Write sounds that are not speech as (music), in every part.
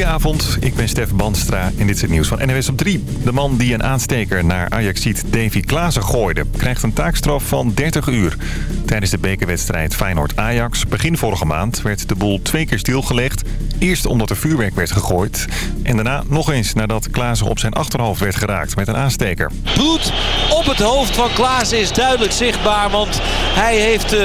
Goedenavond, ik ben Stef Bandstra en dit is het nieuws van NWS op 3. De man die een aansteker naar Ajaxiet Davy Klaassen gooide... krijgt een taakstraf van 30 uur. Tijdens de bekerwedstrijd Feyenoord-Ajax begin vorige maand... werd de boel twee keer stilgelegd. Eerst omdat er vuurwerk werd gegooid. En daarna nog eens nadat Klaassen op zijn achterhoofd werd geraakt met een aansteker. Bloed het hoofd van Klaassen is duidelijk zichtbaar. Want hij heeft uh,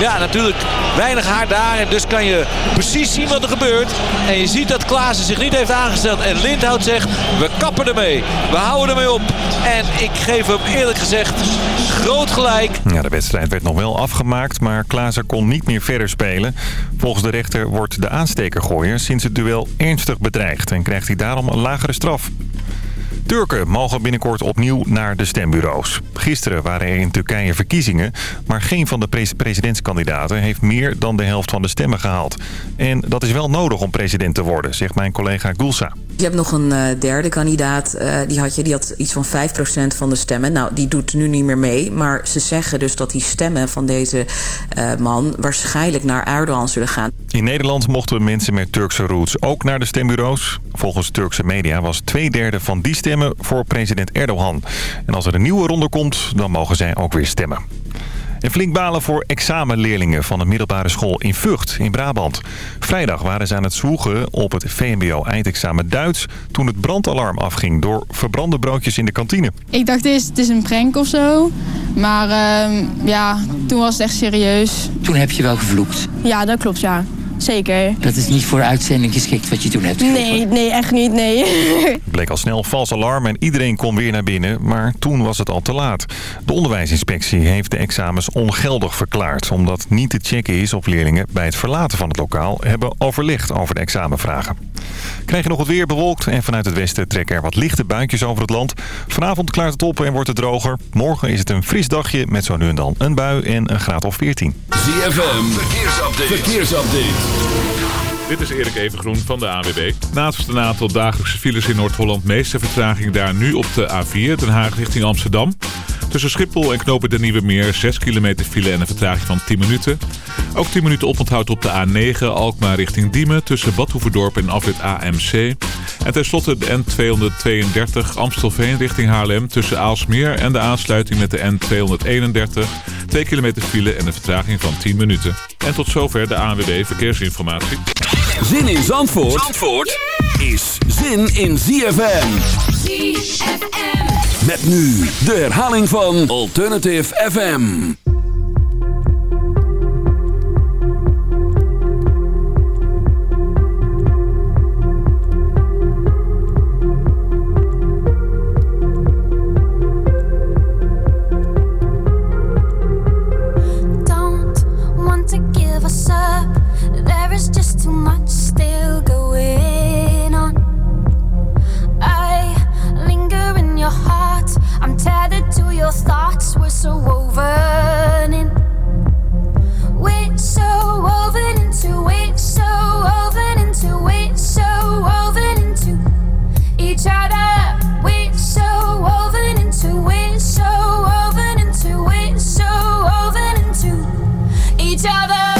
ja, natuurlijk weinig haar daar. En dus kan je precies zien wat er gebeurt. En je ziet dat Klaassen zich niet heeft aangesteld. En Lindhout zegt, we kappen ermee. We houden ermee op. En ik geef hem eerlijk gezegd groot gelijk. Ja, de wedstrijd werd nog wel afgemaakt, maar Klaassen kon niet meer verder spelen. Volgens de rechter wordt de aanstekergooier sinds het duel ernstig bedreigd. En krijgt hij daarom een lagere straf. Turken mogen binnenkort opnieuw naar de stembureaus. Gisteren waren er in Turkije verkiezingen, maar geen van de presidentskandidaten heeft meer dan de helft van de stemmen gehaald. En dat is wel nodig om president te worden, zegt mijn collega Gulsa. Je hebt nog een uh, derde kandidaat, uh, die, had je, die had iets van 5% van de stemmen. Nou, die doet nu niet meer mee. Maar ze zeggen dus dat die stemmen van deze uh, man waarschijnlijk naar Erdogan zullen gaan. In Nederland mochten mensen met Turkse roots ook naar de stembureaus. Volgens Turkse media was twee derde van die stemmen voor president Erdogan. En als er een nieuwe ronde komt, dan mogen zij ook weer stemmen. En flink balen voor examenleerlingen van een middelbare school in Vught in Brabant. Vrijdag waren ze aan het zwoegen op het VMBO-eindexamen Duits... toen het brandalarm afging door verbrande broodjes in de kantine. Ik dacht eerst het is een prank of zo. Maar uh, ja, toen was het echt serieus. Toen heb je wel gevloekt? Ja, dat klopt, ja. Zeker. Dat is niet voor uitzending geschikt wat je toen hebt gedaan. Nee, nee, echt niet, nee. Het (laughs) bleek al snel vals alarm en iedereen kon weer naar binnen, maar toen was het al te laat. De onderwijsinspectie heeft de examens ongeldig verklaard... omdat niet te checken is of leerlingen bij het verlaten van het lokaal... hebben overlegd over de examenvragen. Krijg je nog het weer bewolkt en vanuit het westen trekken er wat lichte buitjes over het land. Vanavond klaart het op en wordt het droger. Morgen is het een fris dagje met zo nu en dan een bui en een graad of 14. ZFM, verkeersupdate. verkeersupdate. Dit is Erik Evengroen van de AWB. Naast een aantal dagelijkse files in Noord-Holland... meeste vertraging daar nu op de A4, Den Haag richting Amsterdam. Tussen Schiphol en Knopen de Nieuwe Meer 6 kilometer file en een vertraging van 10 minuten. Ook 10 minuten oponthoud op de A9 Alkmaar richting Diemen... tussen Badhoevedorp en afrit AMC. En tenslotte de N232 Amstelveen richting Haarlem... tussen Aalsmeer en de aansluiting met de N231... 2 kilometer file en een vertraging van 10 minuten. En tot zover de ANWB Verkeersinformatie. Zin in Zandvoort, Zandvoort is zin in ZFM. ZFM. Met nu de herhaling van Alternative FM. Don't want to give us up. There is just too much still I'm tethered to your thoughts, we're so woven in. We're so woven into, we're so woven into, we're so woven into each other. We're so woven into, we're so woven into, we're so woven into each other.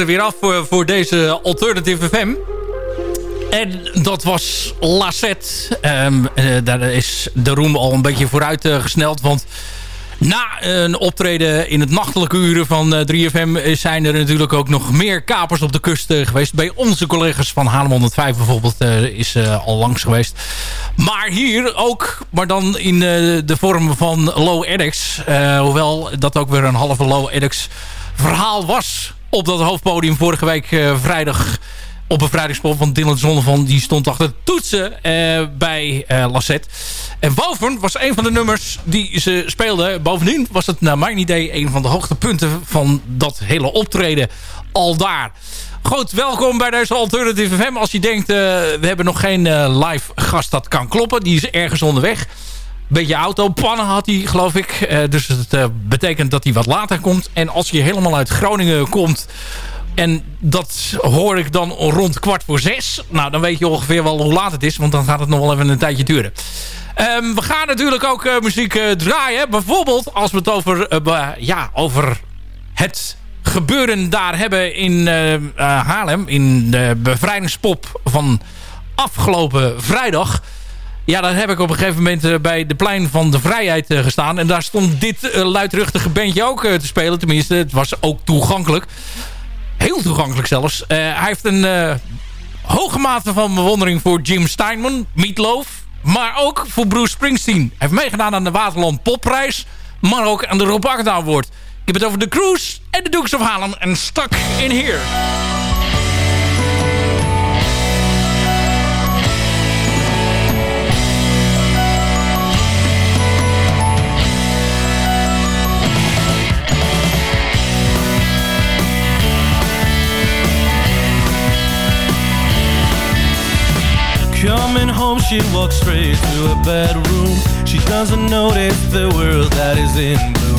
Er weer af voor, voor deze Alternative FM. En dat was Lassette. Um, daar is de roem al een beetje vooruit uh, gesneld. Want na een optreden in het nachtelijke uren van uh, 3FM... zijn er natuurlijk ook nog meer kapers op de kust geweest. Bij onze collega's van Haarlem 105 bijvoorbeeld is al langs geweest. Maar hier ook, maar dan in de vorm van Low Addicts. hoewel dat ook weer een halve Low Addicts verhaal was op dat hoofdpodium vorige week uh, vrijdag op een vrijdagspop van Dylan Zonnevan. Die stond achter toetsen uh, bij uh, Lassette. En boven was een van de nummers die ze speelden. Bovendien was het naar mijn idee een van de hoogtepunten van dat hele optreden al daar. Goed, welkom bij deze Alternative FM. Als je denkt, we hebben nog geen live gast, dat kan kloppen. Die is ergens onderweg beetje autopannen had hij, geloof ik. Uh, dus het uh, betekent dat hij wat later komt. En als je helemaal uit Groningen komt... en dat hoor ik dan rond kwart voor zes... nou, dan weet je ongeveer wel hoe laat het is... want dan gaat het nog wel even een tijdje duren. Um, we gaan natuurlijk ook uh, muziek draaien. Bijvoorbeeld als we het over, ja, over het gebeuren daar hebben in Haarlem... in de bevrijdingspop van afgelopen vrijdag... Ja, dan heb ik op een gegeven moment uh, bij de plein van de vrijheid uh, gestaan. En daar stond dit uh, luidruchtige bandje ook te spelen. Tenminste, het was ook toegankelijk. Heel toegankelijk zelfs. hij heeft een hoge mate van bewondering voor Jim Steinman, Meatloaf. Maar ook voor Bruce Springsteen. Hij heeft meegedaan aan de Waterland Popprijs. Maar ook aan de Rob Agda Award. Ik heb het over de Cruise en de Dukes of Haarlem. En Stuck in Here. Coming home, she walks straight to her bedroom. She doesn't notice the world that is in bloom.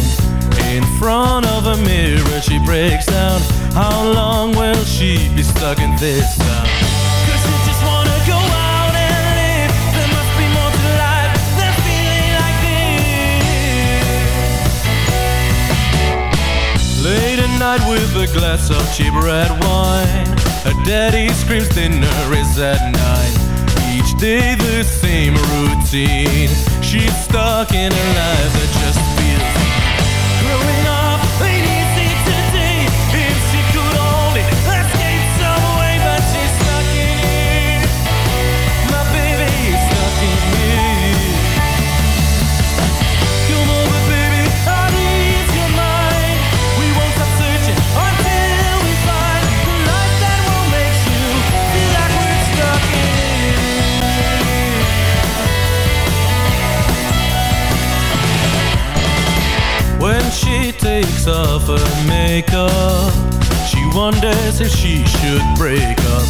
In front of a mirror, she breaks down. How long will she be stuck in this town? Cause just wanna go out and live. There must be more to life than feeling like this. Late at night with a glass of cheap red wine. Her daddy screams dinner is at nine. Day the same routine. She's stuck in a life that just feels Growing up off her makeup. She wonders if she should break up.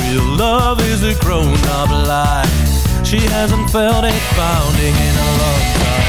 Real love is a grown-up lie. She hasn't felt it pounding in a long time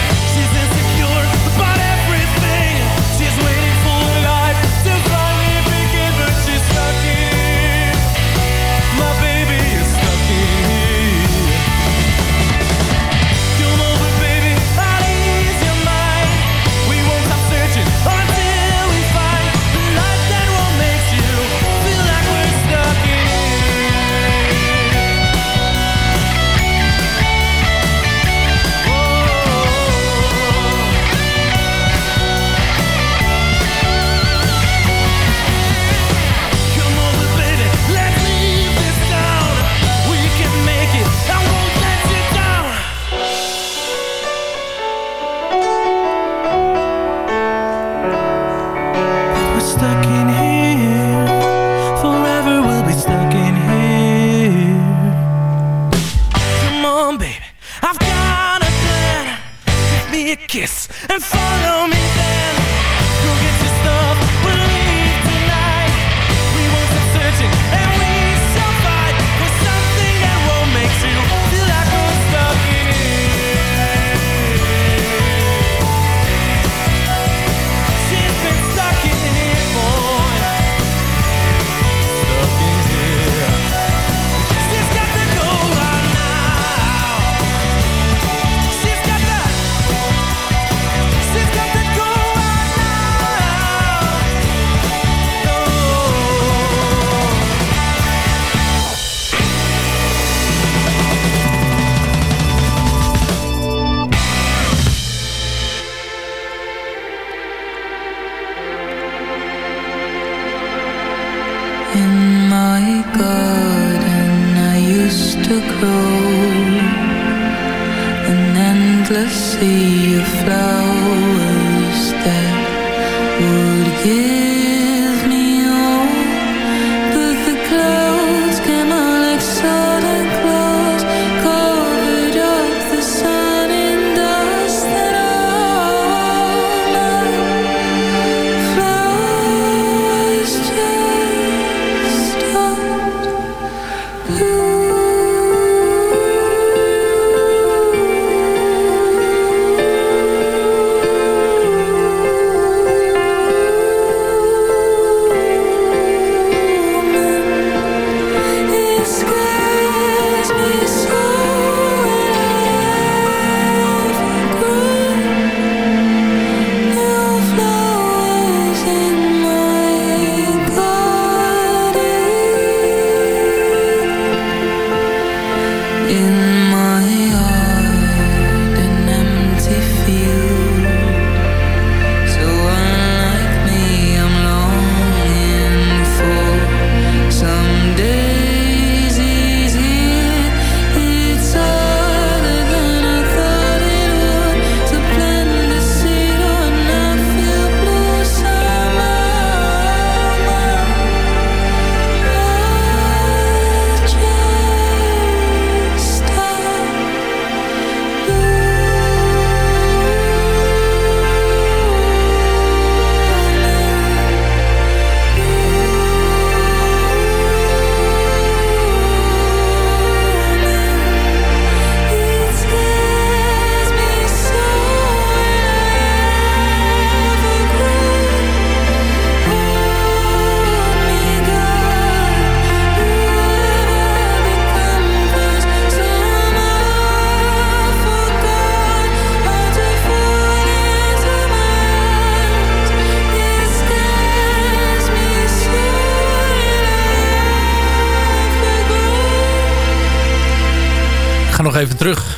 even terug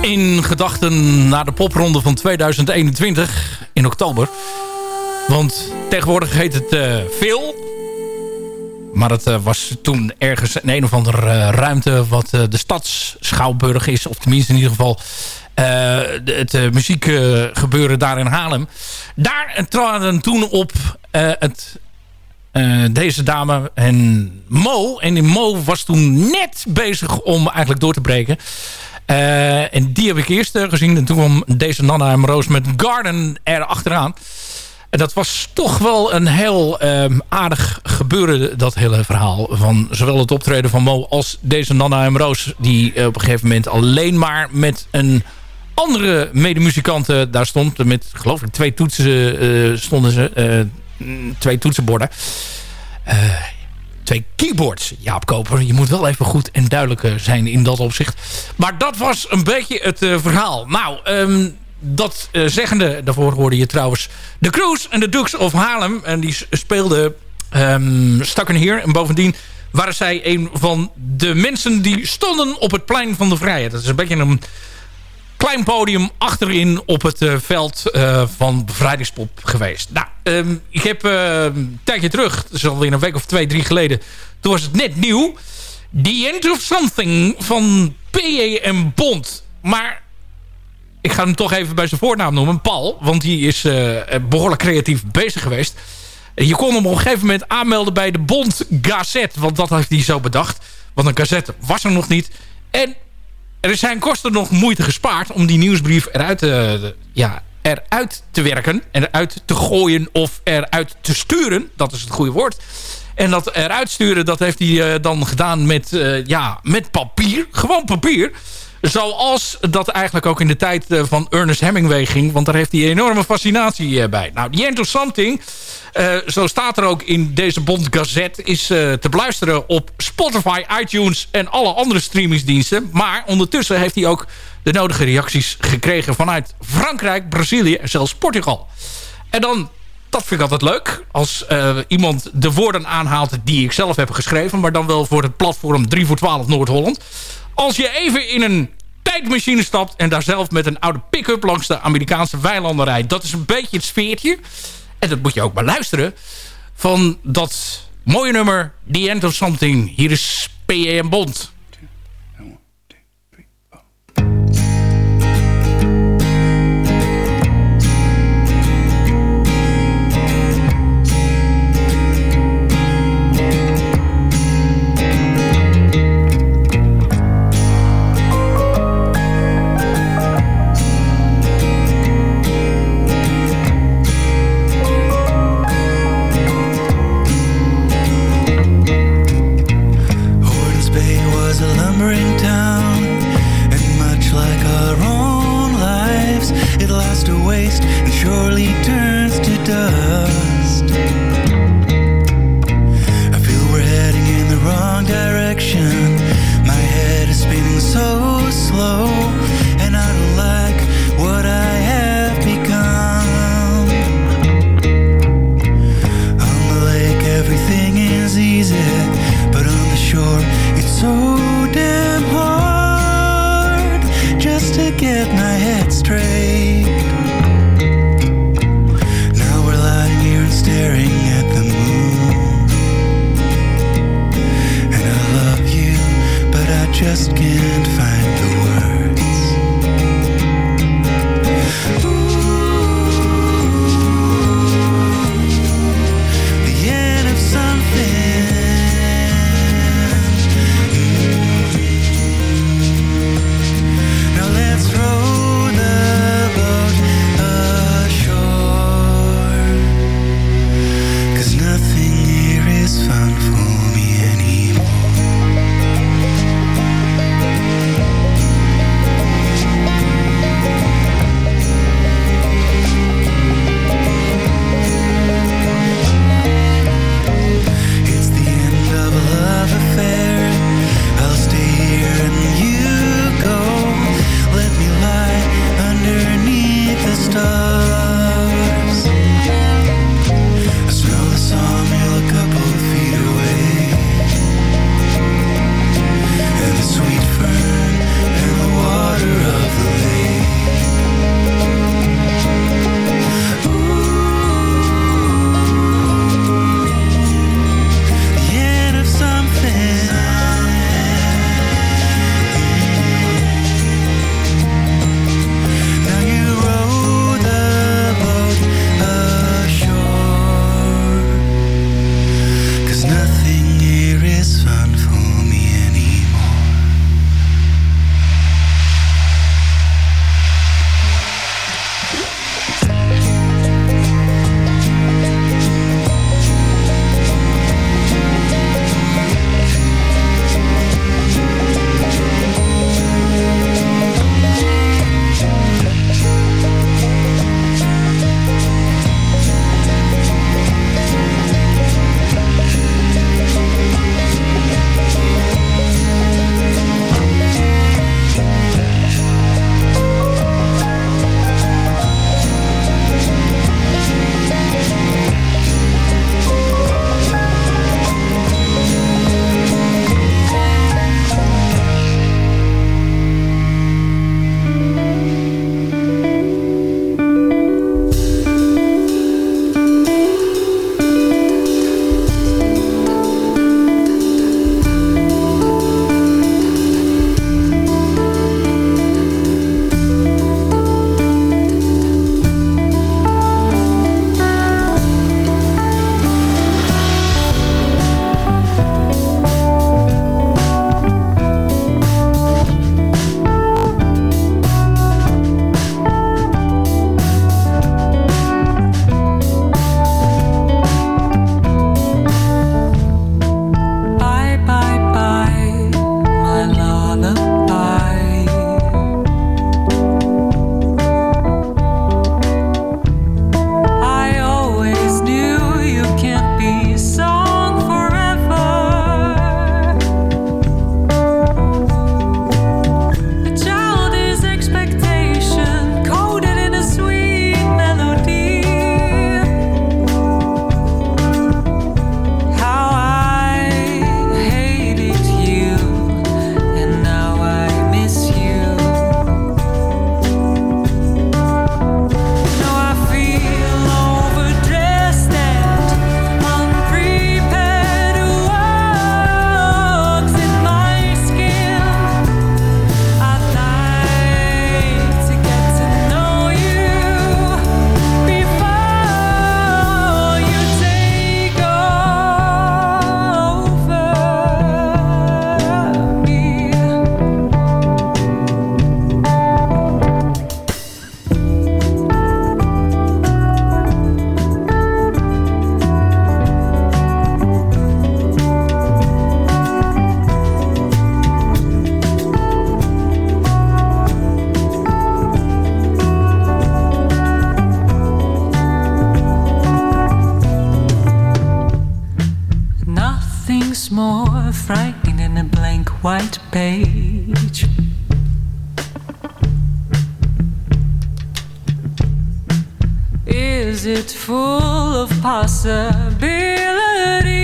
in gedachten naar de popronde van 2021 in oktober. Want tegenwoordig heet het eh veel. Maar het eh, was toen ergens in een of andere eh, ruimte... wat de stadsschouwburg is. Of tenminste in ieder geval het muziekgebeuren daar in Haarlem. Daar traden toen op het eh, deze dame en Mo. En die Mo was toen net bezig om eigenlijk door te breken. Eh, en die heb ik eerst eh, gezien. En toen kwam deze Nana en Roos met Garden er achteraan. En dat was toch wel een heel ehm, aardig gebeuren, dat hele verhaal. Van zowel het optreden van Mo als deze Nana en Roos. Die op een gegeven moment alleen maar met een andere medemuzikanten daar stond. Met geloof ik twee toetsen stonden ze. Twee toetsenborden. Eh, twee keyboards, Jaap Koper. Je moet wel even goed en duidelijk eh, zijn in dat opzicht. Maar dat was een beetje het eh, verhaal. Nou, ehm, dat zeggende, daarvoor hoorde je trouwens de Cruise en de Dukes of Haarlem. En die speelden um, Stakken hier. En bovendien waren zij een van de mensen die stonden op het plein van de vrijheid. Dat is een beetje een klein podium achterin op het eh, veld eh, van bevrijdingspop geweest. Nou, ehm, ik heb eh, een tijdje terug, is alweer een week of twee, drie geleden... toen was het net nieuw. The End of Something van P.A.M. Bond. Maar ik ga hem toch even bij zijn voornaam noemen, Paul. Want die is eh, behoorlijk creatief bezig geweest. Je kon hem op een gegeven moment aanmelden bij de Bond Gazette. Want dat heeft hij zo bedacht. Want een gazette was er nog niet. En er zijn kosten nog moeite gespaard om die nieuwsbrief eruit te, ja, eruit te werken. En eruit te gooien of eruit te sturen. Dat is het goede woord. En dat eruit sturen, dat heeft hij eh, dan gedaan met, eh, ja, met papier. Gewoon papier. Zoals dat eigenlijk ook in de tijd eh, van Ernest Hemingway ging. Want daar heeft hij een enorme fascinatie eh, bij. Nou, The End Something, eh, zo staat er ook in deze Bond Gazette... is te beluisteren op Spotify, iTunes en alle andere streamingsdiensten. Maar ondertussen heeft hij ook de nodige reacties gekregen... vanuit Frankrijk, Brazilië en zelfs Portugal. En dan dat vind ik altijd leuk. Als iemand de woorden aanhaalt die ik zelf heb geschreven. Maar dan wel voor het platform 3 voor 12 Noord-Holland. Als je even in een tijdmachine stapt. En daar zelf met een oude pick-up langs de Amerikaanse weilanden rijdt. Dat is een beetje het sfeertje. En dat moet je ook maar luisteren. Van dat Mooie nummer, The End of Something. Hier is P.A.M. Bond. is it full of possibility?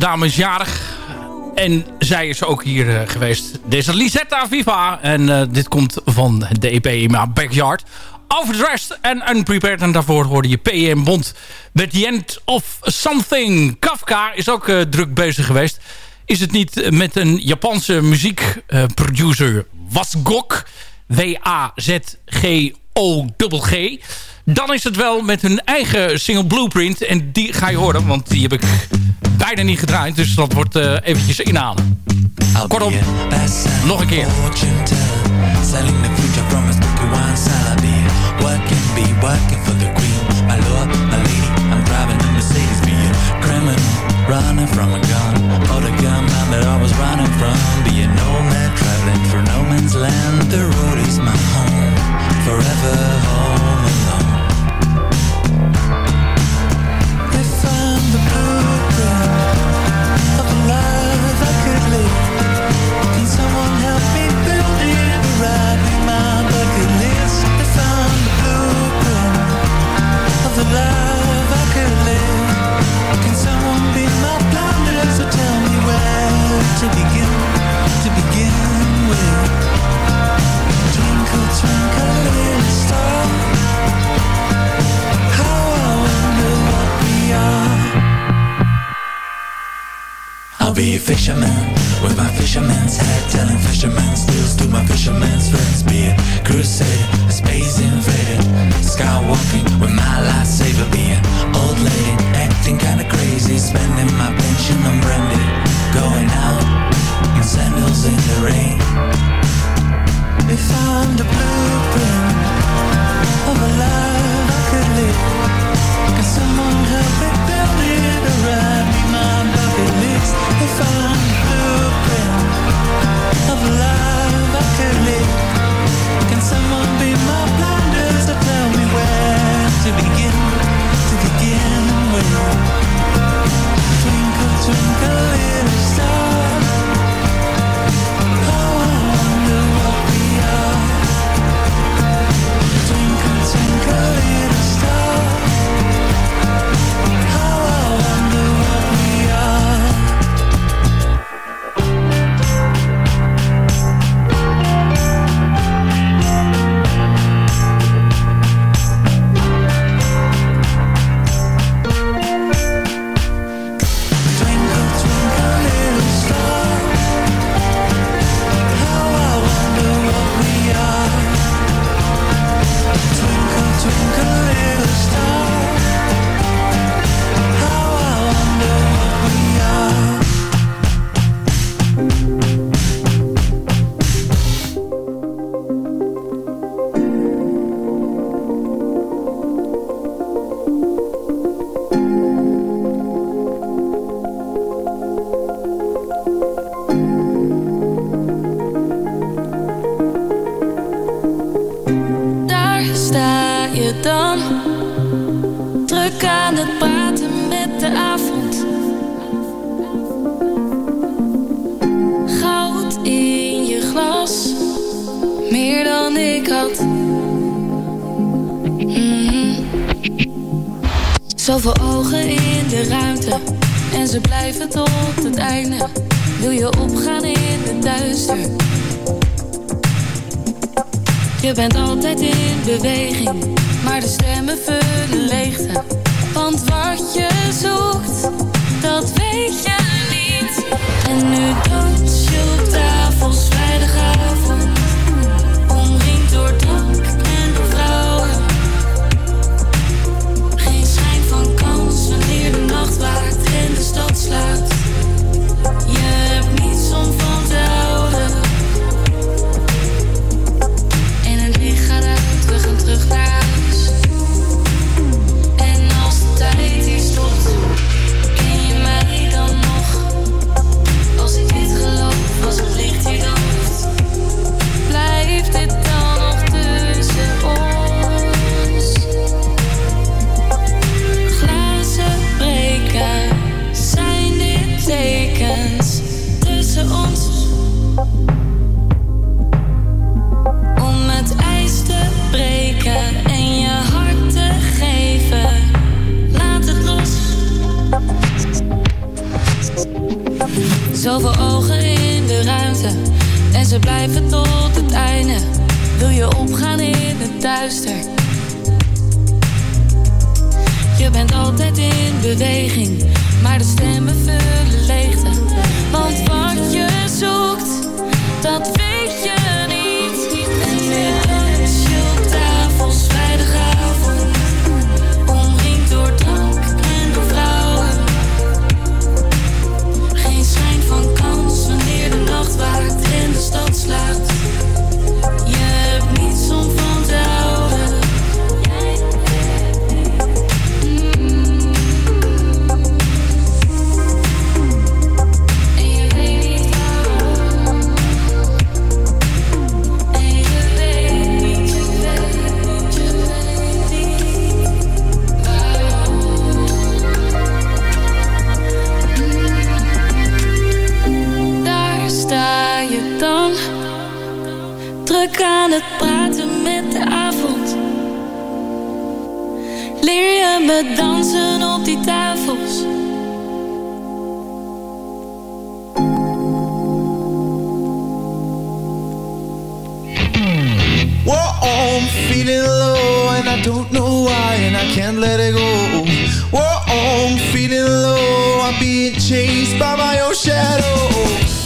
Dames jarig. En zij is ook hier eh, geweest. Deze Lisetta Viva. En eh, dit komt van de EP in mijn backyard. Overdressed en Unprepared. En daarvoor hoorde je PM Bond. Met The End of Something. Kafka is ook eh, druk bezig geweest. Is het niet met een Japanse muziekproducer Wasgok. W-A-Z-G-O-G. Dan is het wel met hun eigen single Blueprint. En die ga je horen, want die heb ik bijna niet gedraaid. Dus dat wordt eh, eventjes inhalen. Kortom, nog een keer. Selling the future from his bookie wine salad Working, be working for the queen My lord, my lady, I'm driving a Mercedes Be a criminal, running from a Whoa, I'm feeling low and I don't know why and I can't let it go. Whoa, I'm feeling low, I'm being chased by my own shadow.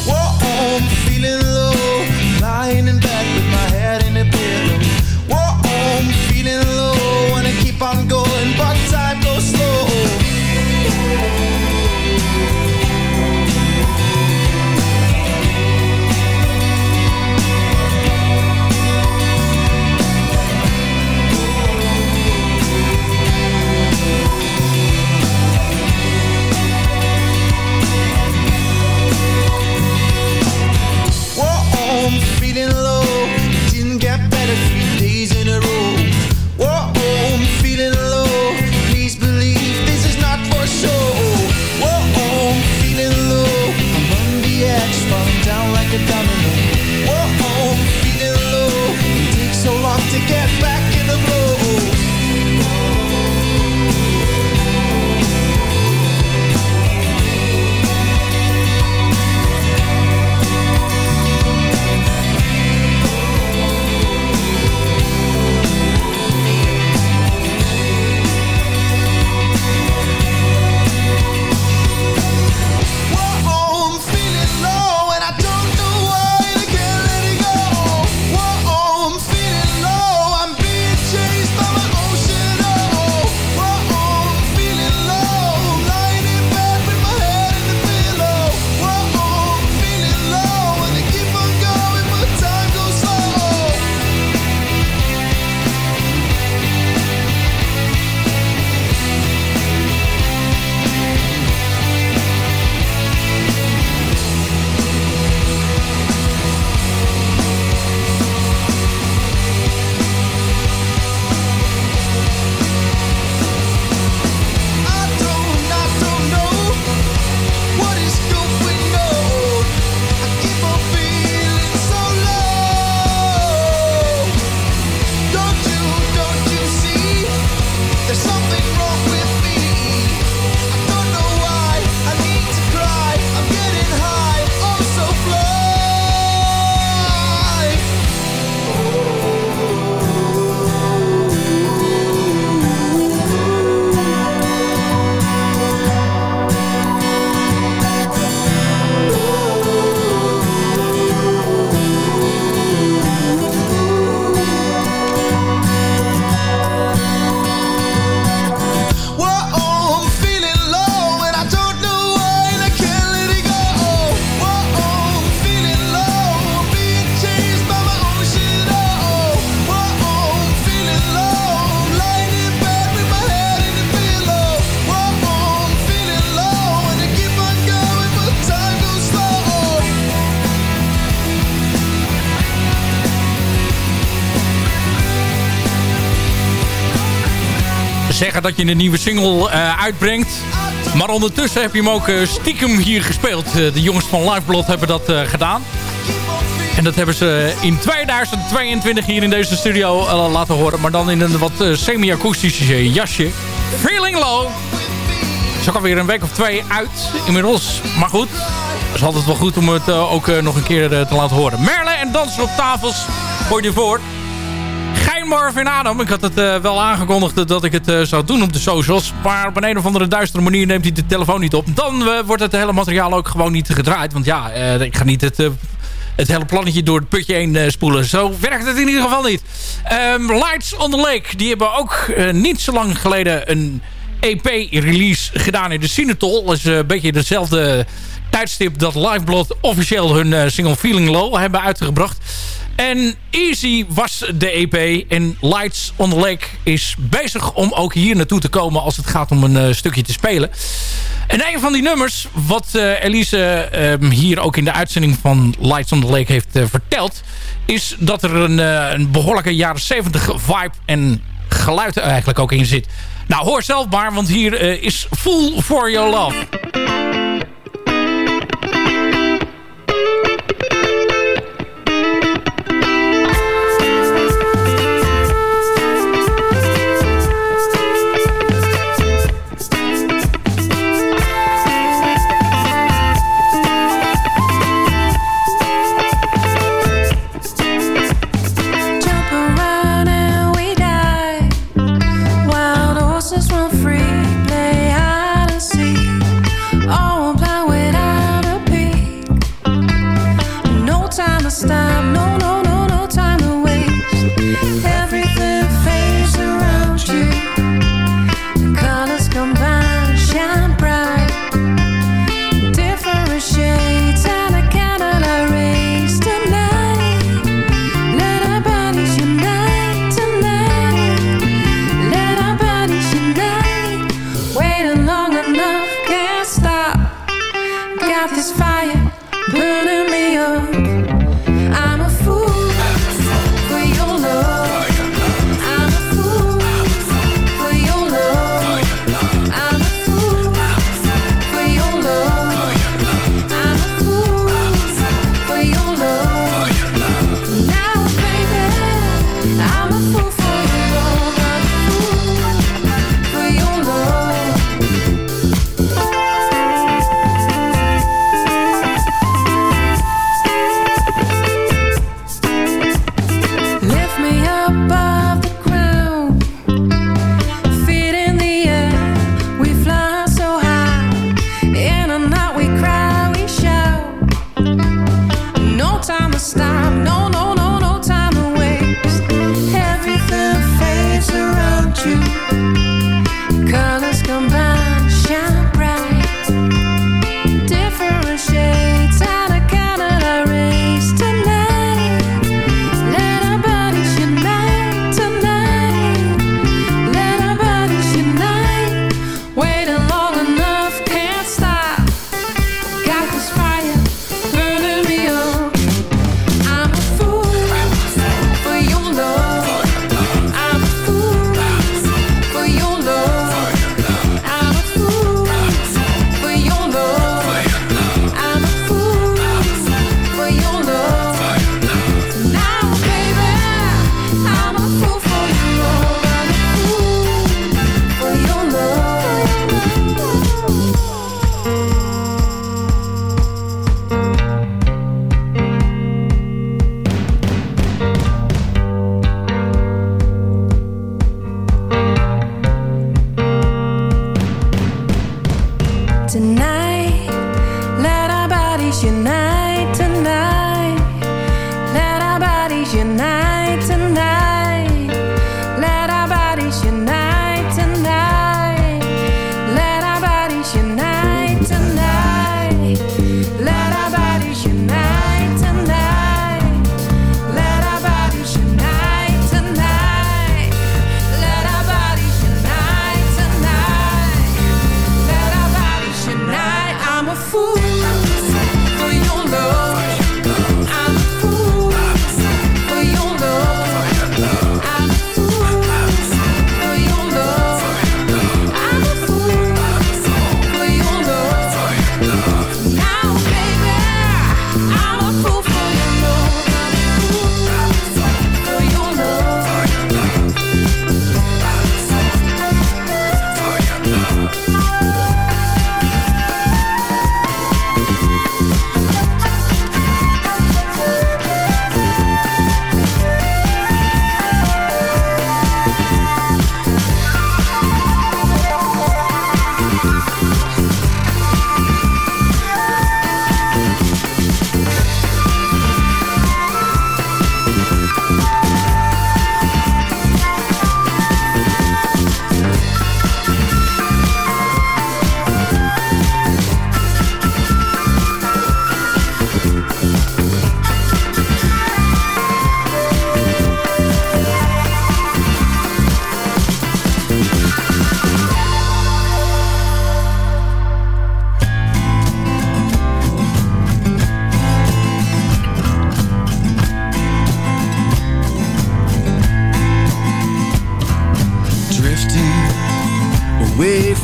Dat je een nieuwe single eh, uitbrengt. Maar ondertussen heb je hem ook eh, stiekem hier gespeeld. Eh, de jongens van Lifeblood hebben dat gedaan. En dat hebben ze in 2022 hier in deze studio laten horen. Maar dan in een wat eh, semi-akoestisch jasje. Feeling Low. Is ook alweer een week of twee uit inmiddels. Maar goed, het is altijd wel goed om het ook nog een keer te laten horen. Merle en Dansen op tafels voor je voor. Geen Marvin Adam. Ik had het eh, wel aangekondigd dat ik het eh, zou doen op de socials. Maar op een, of andere duistere manier neemt hij de telefoon niet op. Dan eh, wordt het hele materiaal ook gewoon niet gedraaid. Want ja, ik ga niet het... het hele plannetje door het putje heen spoelen. Zo werkt het in ieder geval niet. Ehm, Lights on the Lake. Die hebben ook niet zo lang geleden een EP-release gedaan in de Cinetol. Dat is een beetje dezelfde tijdstip dat Lifeblood officieel hun single Feeling Low hebben uitgebracht. En Easy was de EP. En Lights on the Lake is bezig om ook hier naartoe te komen als het gaat om een eh, stukje te spelen. En een van die nummers, wat eh, Elise ehm, hier ook in de uitzending van Lights on the Lake heeft eh, verteld... is dat er een, een behoorlijke jaren 70 vibe en geluid eigenlijk ook in zit. Nou, hoor zelf maar, want hier is Full For Your Love.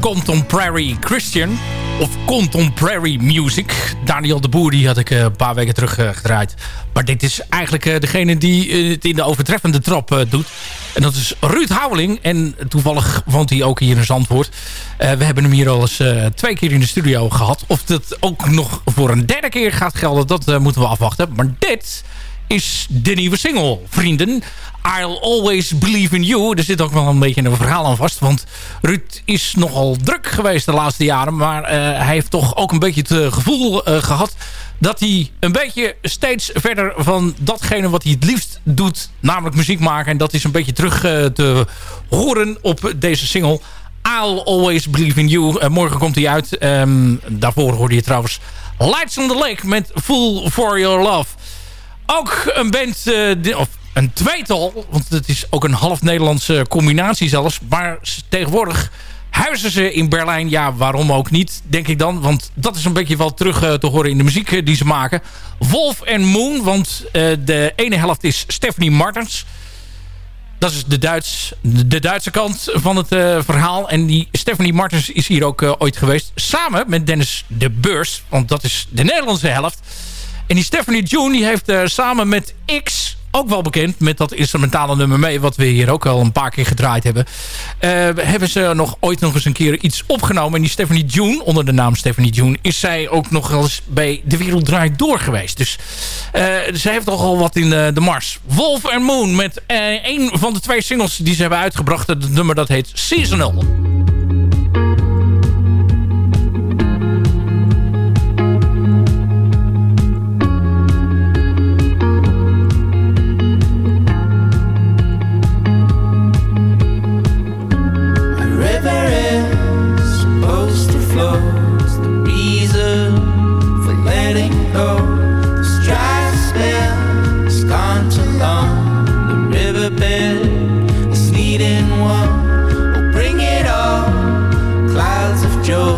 Contemporary Christian. Of Contemporary Music. Daniel de Boer die had ik eh, een paar weken terug eh, gedraaid. Maar dit is eigenlijk eh, degene die het in de overtreffende trap doet. En dat is Ruud Houweling. En toevallig woont hij ook hier in Zandvoort. Eh, we hebben hem hier al eens twee keer in de studio gehad. Of dat ook nog voor een derde keer gaat gelden, dat moeten we afwachten. Maar dit is de nieuwe single, vrienden. I'll Always Believe in You. Er zit ook wel een beetje een verhaal aan vast. Want Ruud is nogal druk geweest de laatste jaren. Maar eh, hij heeft toch ook een beetje het eh, gevoel eh, gehad... dat hij een beetje steeds verder van datgene wat hij het liefst doet... namelijk muziek maken. En dat is een beetje terug te horen op deze single... I'll Always Believe in You. Morgen komt hij uit. Ehm, daarvoor hoorde je trouwens Lights on the Lake met Fool for Your Love. Ook een band, eh, of een tweetal, want het is ook een half Nederlandse combinatie zelfs. Maar tegenwoordig huizen ze in Berlijn. Ja, waarom ook niet, denk ik dan. Want dat is een beetje wel terug eh, te horen in de muziek eh, die ze maken. Wolf en Moon, want de ene helft is Stephanie Martens. Dat is de, Duits, de Duitse kant van het verhaal. En die Stephanie Martens is hier ook ooit geweest. Samen met Dennis de Beurs. Want dat is de Nederlandse helft. En die Stephanie June die heeft eh, samen met X... ook wel bekend met dat instrumentale nummer mee... wat we hier ook al een paar keer gedraaid hebben. Eh, hebben ze nog ooit nog eens een keer iets opgenomen. En die Stephanie June, onder de naam Stephanie June... is zij ook nog eens bij De Wereld Draait Door geweest. Dus uh, zij heeft toch al wat in de, mars. Wolf and Moon met een van de twee singles die ze hebben uitgebracht. Het nummer dat heet Seasonal. the bed that's and one. We'll bring it all. Clouds of joy,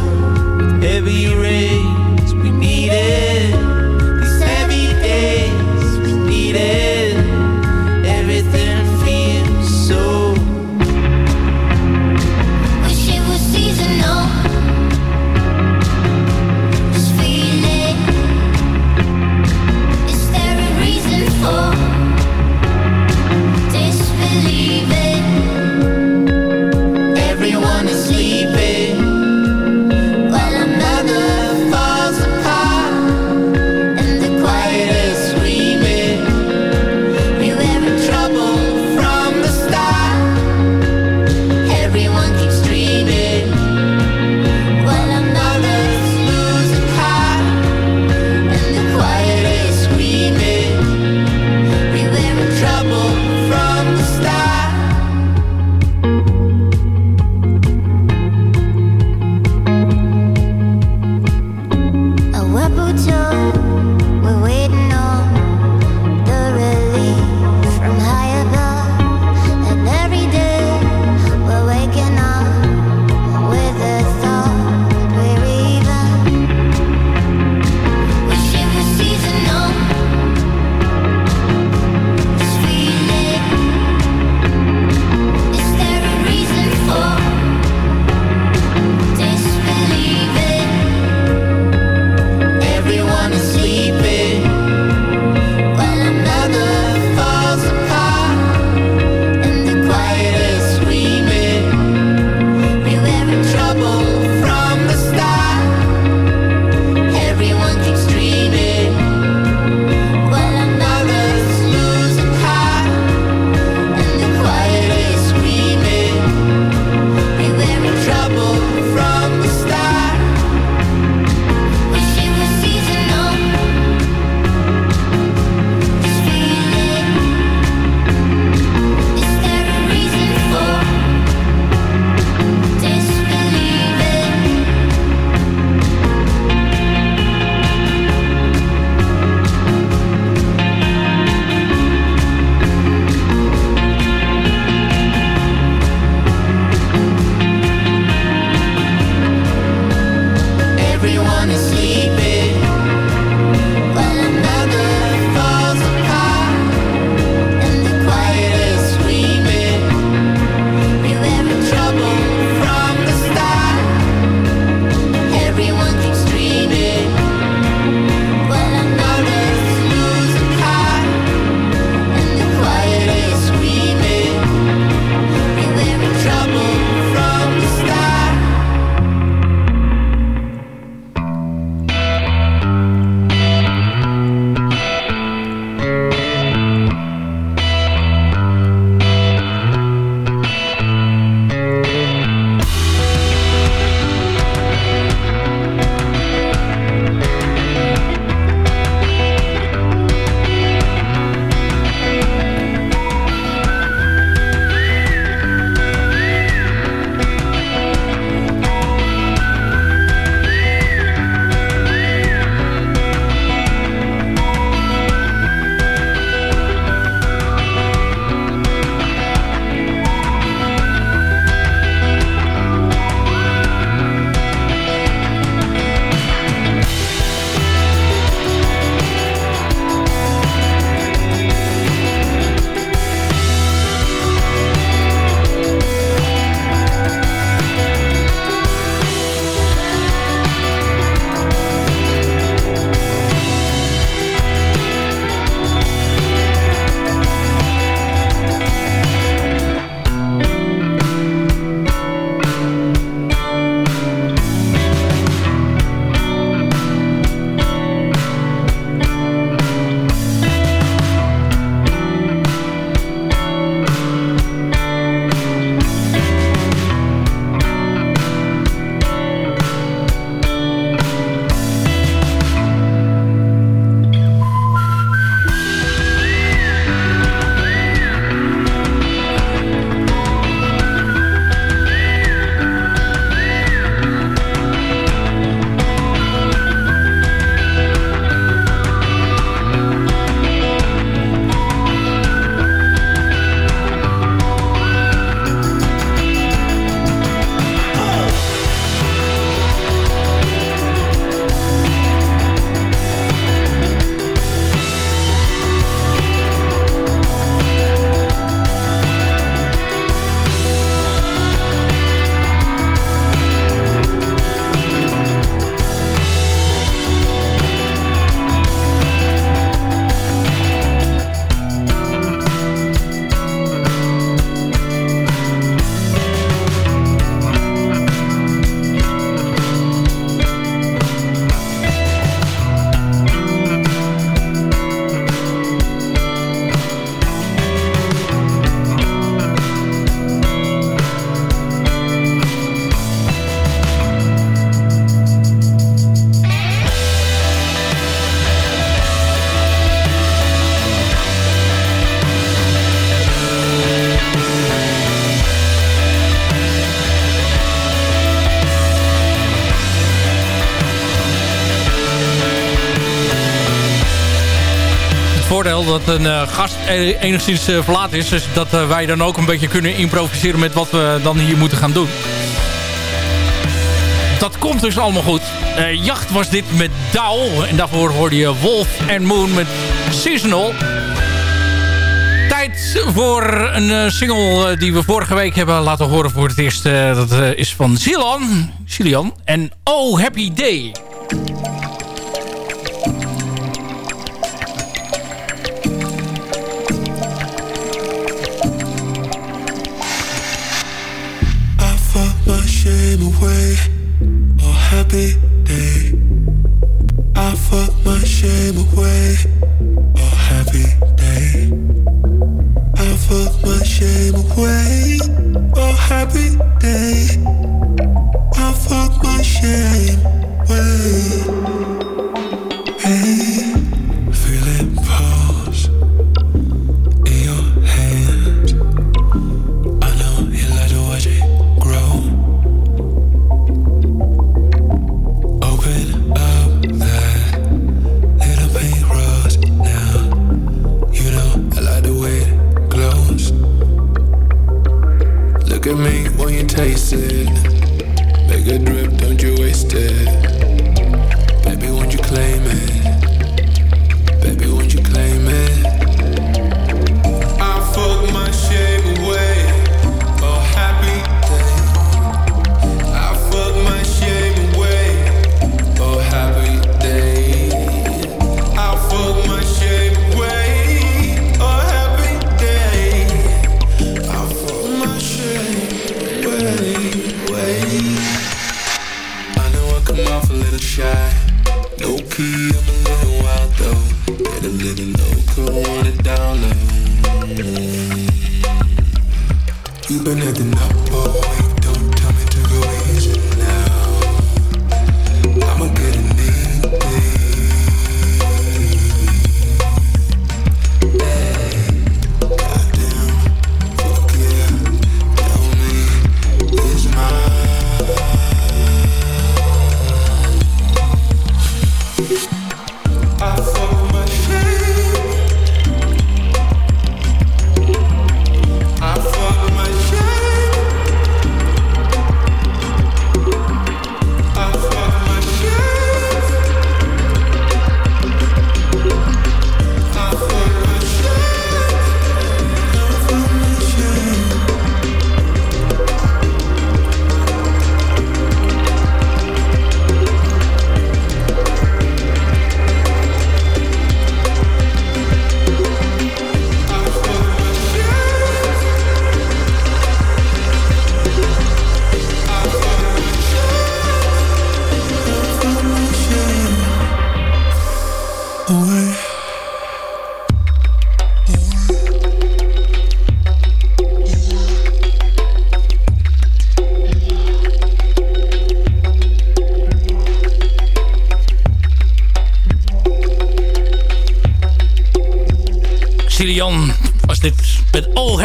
dat een eh, gast e- enigszins eh, verlaat is. Dus dat eh, wij dan ook een beetje kunnen improviseren met wat we dan hier moeten gaan doen. Dat komt dus allemaal goed. Jacht was dit met Douw. En daarvoor hoorde je Wolf and Moon met Seasonal. Tijd voor een single die we vorige week hebben laten horen voor het eerst. Dat is van Zilan. Silian. En Oh Happy Day. At me when you taste it. Make a drip, don't you waste it. Baby, won't you claim it? open at the night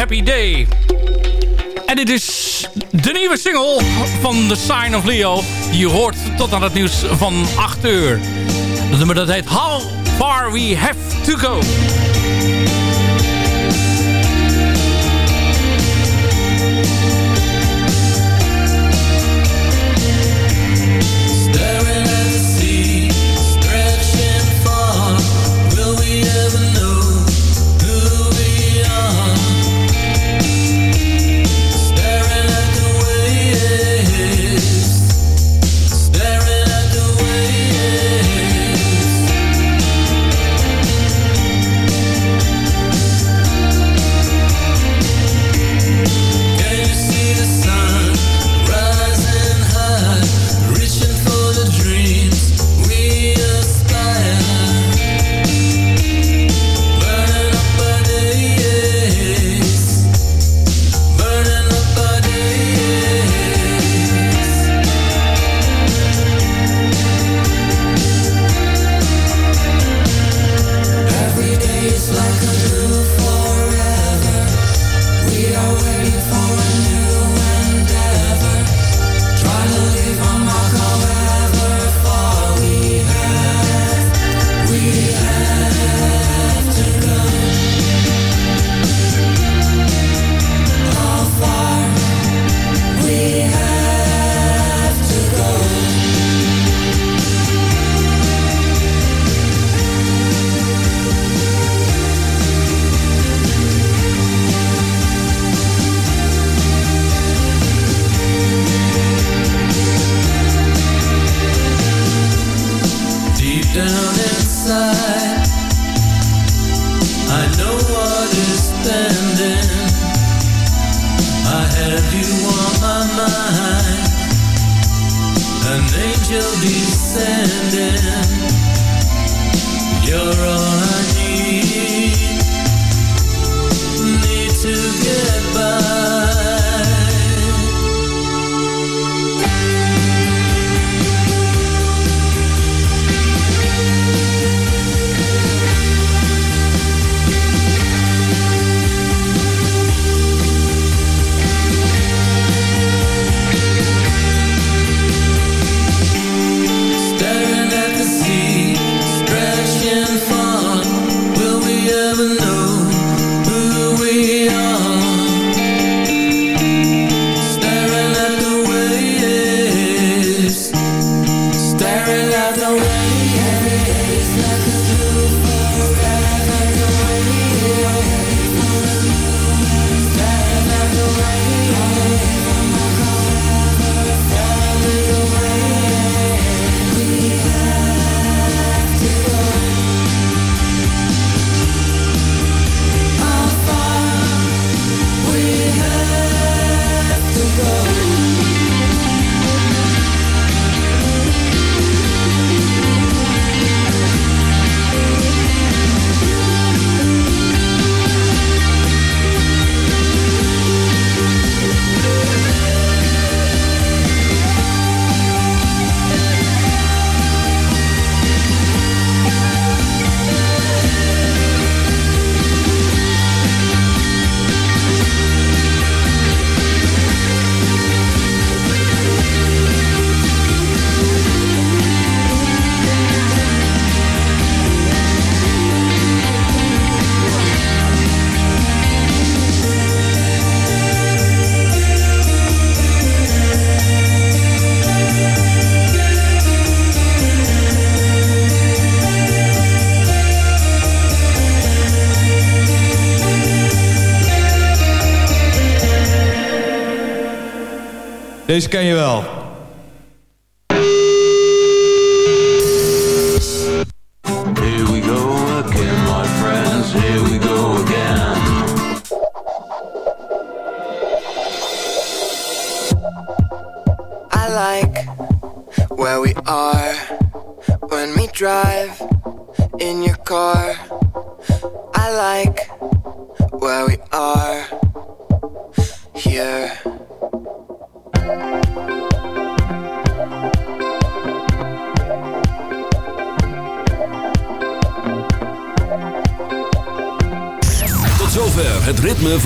Happy Day. En dit is de nieuwe single van The Sign of Leo. Die je hoort tot aan het nieuws van 8 uur. Dat nummer dat heet How Far We Have To Go. Deze ken je wel.